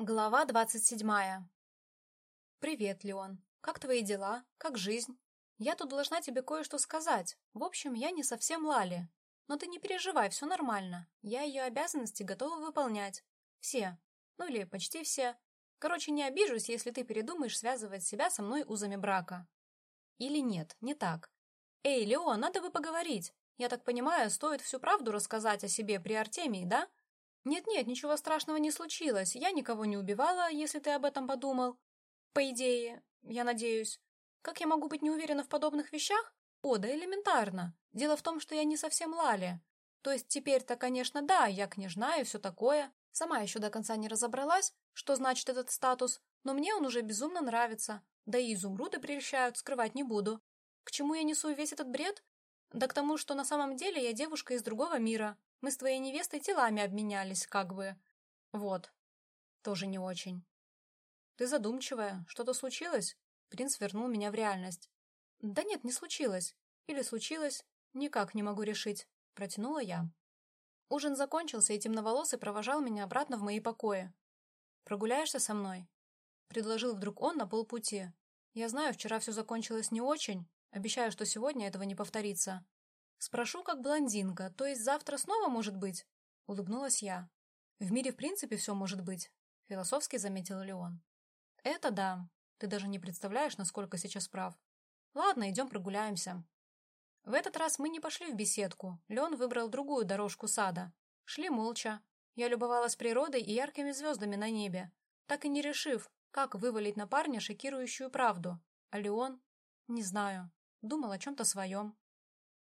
Глава двадцать седьмая. «Привет, Леон. Как твои дела? Как жизнь? Я тут должна тебе кое-что сказать. В общем, я не совсем Лали. Но ты не переживай, все нормально. Я ее обязанности готова выполнять. Все. Ну или почти все. Короче, не обижусь, если ты передумаешь связывать себя со мной узами брака. Или нет, не так. Эй, Леон, надо бы поговорить. Я так понимаю, стоит всю правду рассказать о себе при Артемии, да?» «Нет-нет, ничего страшного не случилось. Я никого не убивала, если ты об этом подумал. По идее, я надеюсь. Как я могу быть не уверена в подобных вещах? О, да элементарно. Дело в том, что я не совсем Лали. То есть теперь-то, конечно, да, я княжна и все такое. Сама еще до конца не разобралась, что значит этот статус, но мне он уже безумно нравится. Да и изумруды прельщают, скрывать не буду. К чему я несу весь этот бред? Да к тому, что на самом деле я девушка из другого мира, мы с твоей невестой телами обменялись, как бы. Вот. Тоже не очень. Ты задумчивая. Что-то случилось? Принц вернул меня в реальность. Да нет, не случилось. Или случилось. Никак не могу решить. Протянула я. Ужин закончился, и темноволосый провожал меня обратно в мои покои. «Прогуляешься со мной?» Предложил вдруг он на полпути. «Я знаю, вчера все закончилось не очень. Обещаю, что сегодня этого не повторится. «Спрошу, как блондинка, то есть завтра снова может быть?» — улыбнулась я. «В мире в принципе все может быть», — философски заметил Леон. «Это да. Ты даже не представляешь, насколько сейчас прав. Ладно, идем прогуляемся». В этот раз мы не пошли в беседку. Леон выбрал другую дорожку сада. Шли молча. Я любовалась природой и яркими звездами на небе, так и не решив, как вывалить на парня шокирующую правду. А Леон? Не знаю. Думал о чем-то своем.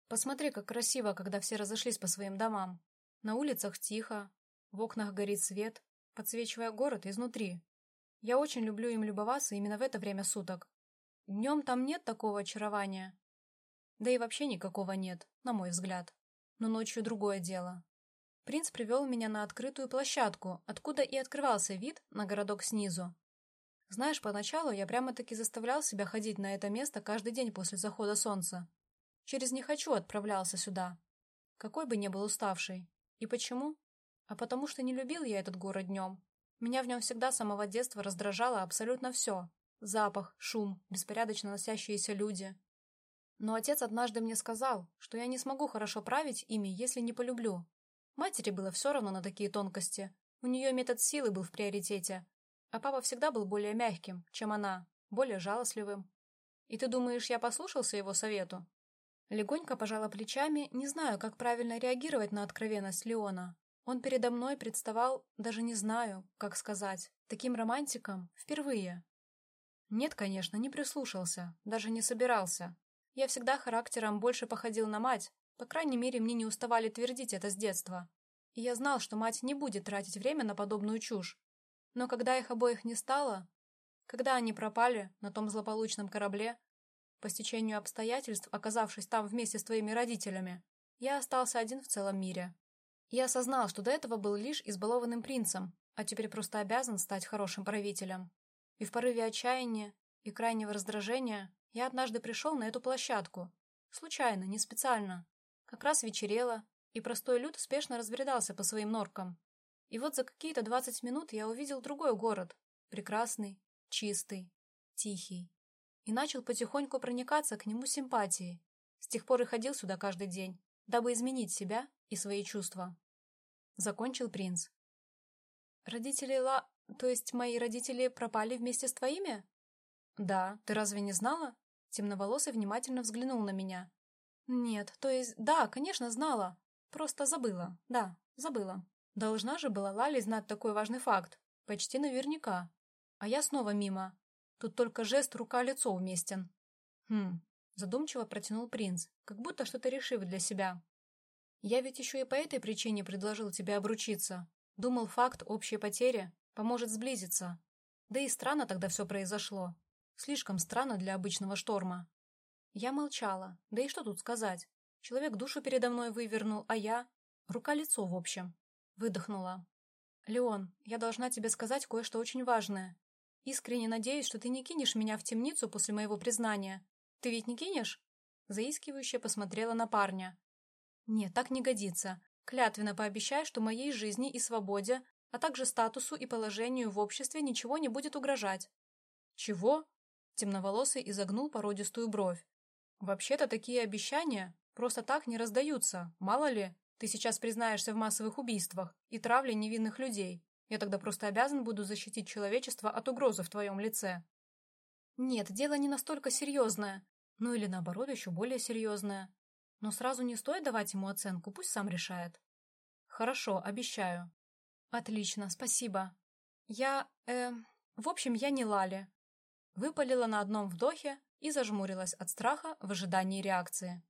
Посмотри, как красиво, когда все разошлись по своим домам. На улицах тихо, в окнах горит свет, подсвечивая город изнутри. Я очень люблю им любоваться именно в это время суток. Днем там нет такого очарования. Да и вообще никакого нет, на мой взгляд. Но ночью другое дело. Принц привел меня на открытую площадку, откуда и открывался вид на городок снизу. Знаешь, поначалу я прямо-таки заставлял себя ходить на это место каждый день после захода солнца. Через «не хочу» отправлялся сюда. Какой бы ни был уставший. И почему? А потому что не любил я этот город днем. Меня в нем всегда с самого детства раздражало абсолютно все. Запах, шум, беспорядочно носящиеся люди. Но отец однажды мне сказал, что я не смогу хорошо править ими, если не полюблю. Матери было все равно на такие тонкости. У нее метод силы был в приоритете. А папа всегда был более мягким, чем она, более жалостливым. И ты думаешь, я послушался его совету? Легонько пожала плечами, не знаю, как правильно реагировать на откровенность Леона. Он передо мной представал, даже не знаю, как сказать, таким романтиком впервые. Нет, конечно, не прислушался, даже не собирался. Я всегда характером больше походил на мать, по крайней мере, мне не уставали твердить это с детства. И я знал, что мать не будет тратить время на подобную чушь. Но когда их обоих не стало, когда они пропали на том злополучном корабле, по стечению обстоятельств, оказавшись там вместе с твоими родителями, я остался один в целом мире. Я осознал, что до этого был лишь избалованным принцем, а теперь просто обязан стать хорошим правителем. И в порыве отчаяния и крайнего раздражения я однажды пришел на эту площадку. Случайно, не специально. Как раз вечерело, и простой люд спешно разбредался по своим норкам. И вот за какие-то двадцать минут я увидел другой город. Прекрасный, чистый, тихий и начал потихоньку проникаться к нему симпатией. С тех пор и ходил сюда каждый день, дабы изменить себя и свои чувства. Закончил принц. Родители Ла... То есть мои родители пропали вместе с твоими? Да, ты разве не знала? Темноволосый внимательно взглянул на меня. Нет, то есть, да, конечно, знала. Просто забыла, да, забыла. Должна же была Лали знать такой важный факт. Почти наверняка. А я снова мимо. Тут только жест рука-лицо уместен. Хм, задумчиво протянул принц, как будто что-то решив для себя. Я ведь еще и по этой причине предложил тебе обручиться. Думал, факт общей потери поможет сблизиться. Да и странно тогда все произошло. Слишком странно для обычного шторма. Я молчала. Да и что тут сказать? Человек душу передо мной вывернул, а я... Рука-лицо, в общем. Выдохнула. «Леон, я должна тебе сказать кое-что очень важное. Искренне надеюсь, что ты не кинешь меня в темницу после моего признания. Ты ведь не кинешь?» Заискивающе посмотрела на парня. «Нет, так не годится. Клятвенно пообещай, что моей жизни и свободе а также статусу и положению в обществе ничего не будет угрожать. Чего? Темноволосый изогнул породистую бровь. Вообще-то такие обещания просто так не раздаются, мало ли, ты сейчас признаешься в массовых убийствах и травле невинных людей. Я тогда просто обязан буду защитить человечество от угрозы в твоем лице. Нет, дело не настолько серьезное. Ну или наоборот, еще более серьезное. Но сразу не стоит давать ему оценку, пусть сам решает. Хорошо, обещаю. Отлично, спасибо. Я, э, в общем, я не Лали. Выпалила на одном вдохе и зажмурилась от страха в ожидании реакции.